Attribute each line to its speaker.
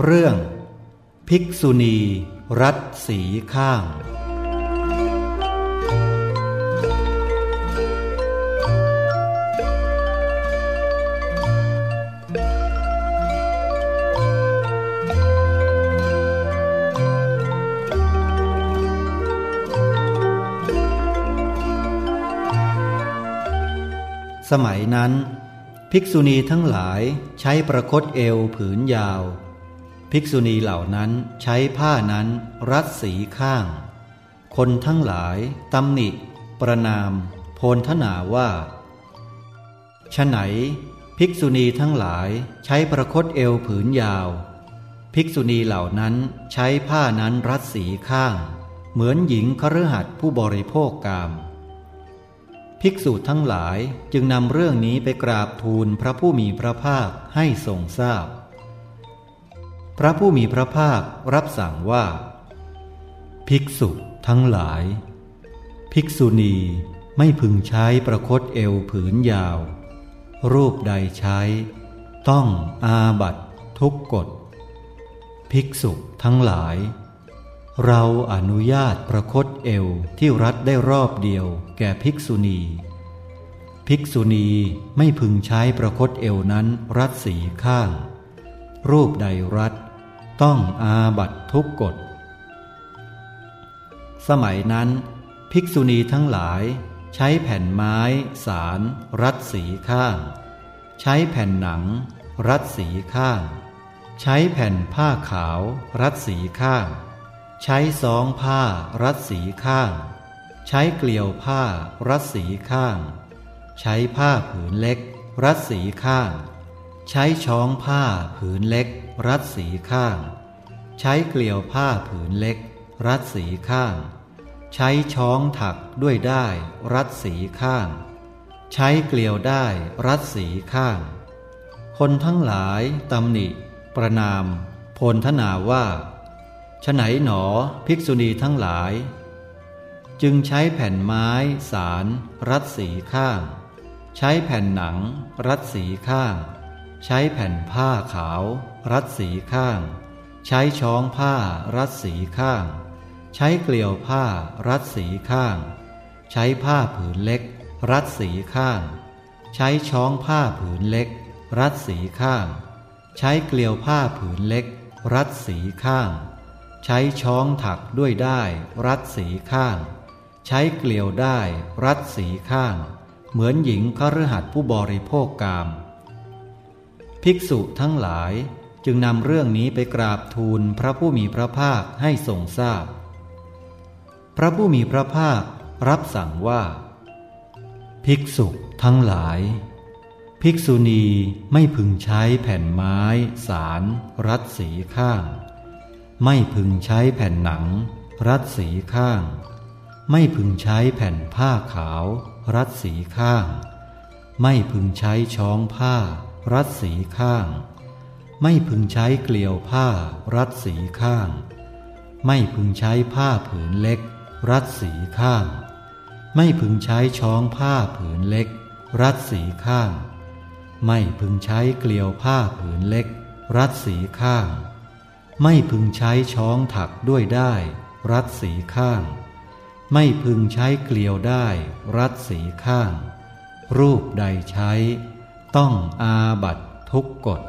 Speaker 1: เรื่อง ภิกษุณี รัดสีข้าง สมัยนั้น ภิกษุณีทั้งหลายใช้ประคตเอวผืนยาว ภิกษุณีเหล่านั้นใช้ผ้านั้นรัดสีข้าง คนทั้งหลายตำหนิ ประนาม โพนทนาว่าฉไหน ภิกษุณีทั้งหลายใช้ประคตเอวผืนยาว ภิกษุณีเหล่านั้นใช้ผ้านั้นรัดสีข้าง เหมือนหญิงคฤหัสถ์ผู้บริโภคกาม ภิกษุทั้งหลายจึงนำเรื่องนี้ไปกราบทูลพระผู้มีพระภาคให้ทรงทราบพพ ระผู้มีพระภาครับสั่งว่า ภิกษุทั้งหลาย ภิกษุณีไม่พึงใช้ประคตเอวผืนยาว รูปใดใช้ ต้องอาบัตทุกกฎ ภิกษุทั้งหลาย เราอนุญาตประคตเอวที่รัดได้รอบเดียวแก่ภิกษุณี ภิกษุณีไม่พึงใช้ประคตเอวนั้นรัดสีข้าง รูปใดรัด ต้องอาบัตทุกกฎ สมัยนั้น ภิกษุณีทั้งหลาย ใช้แผ่นไม้ สาร รัดสีข้าง ใช้แผ่นหนัง รัดสีข้าง ใช้แผ่นผ้าขาว รัดสีข้าง ใช้ซองผ้า รัดสีข้าง ใช้เกลียวผ้า รัดสีข้าง ใช้ผ้าผืนเล็ก รัดสีข้าง ใช้ช้องผ้าผืนเล็ก รัดสีข้าง ใช้เกลียวผ้าผืนเล็ก รัดสีข้าง ใช้ช้องถักด้วยได้รัดสีข้าง ใช้เกลียวได้รัดสีข้าง คนทั้งหลายตำหนิ ประนามพนทนาว่าฉไหนหนอภิกษุณีทั้งหลาย จึงใช้แผ่นไม้สาร รัดสีข้าง ใช้แผ่นหนัง รัดสีข้าง ใช้แผ่นผ้าขาว รัดสีข้าง ใช้ช้องผ้ารัดสีข้าง ใช้เกลียวผ้ารัดสีข้าง ใช้ผ้าผืนเล็ก รัดสีข้าง ใช้ช้องผ้าผืนเล็ก รัดสีข้าง ใช้เกลียวผ้าผืนเล็ก รัดสีข้าง ใช้ช้องถักด้วยได้ รัดสีข้าง ใช้เกลียวได้ รัดสีข้าง เหมือนหญิงคฤหัสถ์ผู้บริโภคกาม ภิกษุทั้งหลายจึงนำเรื่องนี้ไปกราบทูลพระผู้มีพระภาคให้ทรงทราบพพระผู้มีพระภาครับสั่งว่า ภิกษุทั้งหลาย ภิกษุณีไม่พึงใช้แผ่นไม้ สาร รัดสีข้าง ไม่พึงใช้แผ่นหนัง รัดสีข้าง ไม่พึงใช้แผ่นผ้าขาว รัดสีข้าง ไม่พึงใช้ช้องผ้า รัดสีข้าง ไม่พึงใช้เกลียวผ้า รัดสีข้าง ไม่พึงใช้ผ้าผืนเล็ก รัดสีข้าง ไม่พึงใช้ช้องผ้าผืนเล็ก รัดสีข้าง ไม่พึงใช้เกลียวผ้าผืนเล็ก รัดสีข้าง ไม่พึงใช้ช้องถักด้วยได้ รัดสีข้าง ไม่พึงใช้เกลียวได้ รัดสีข้าง รูปใดใช้ ต้องอาบัตทุกกฎ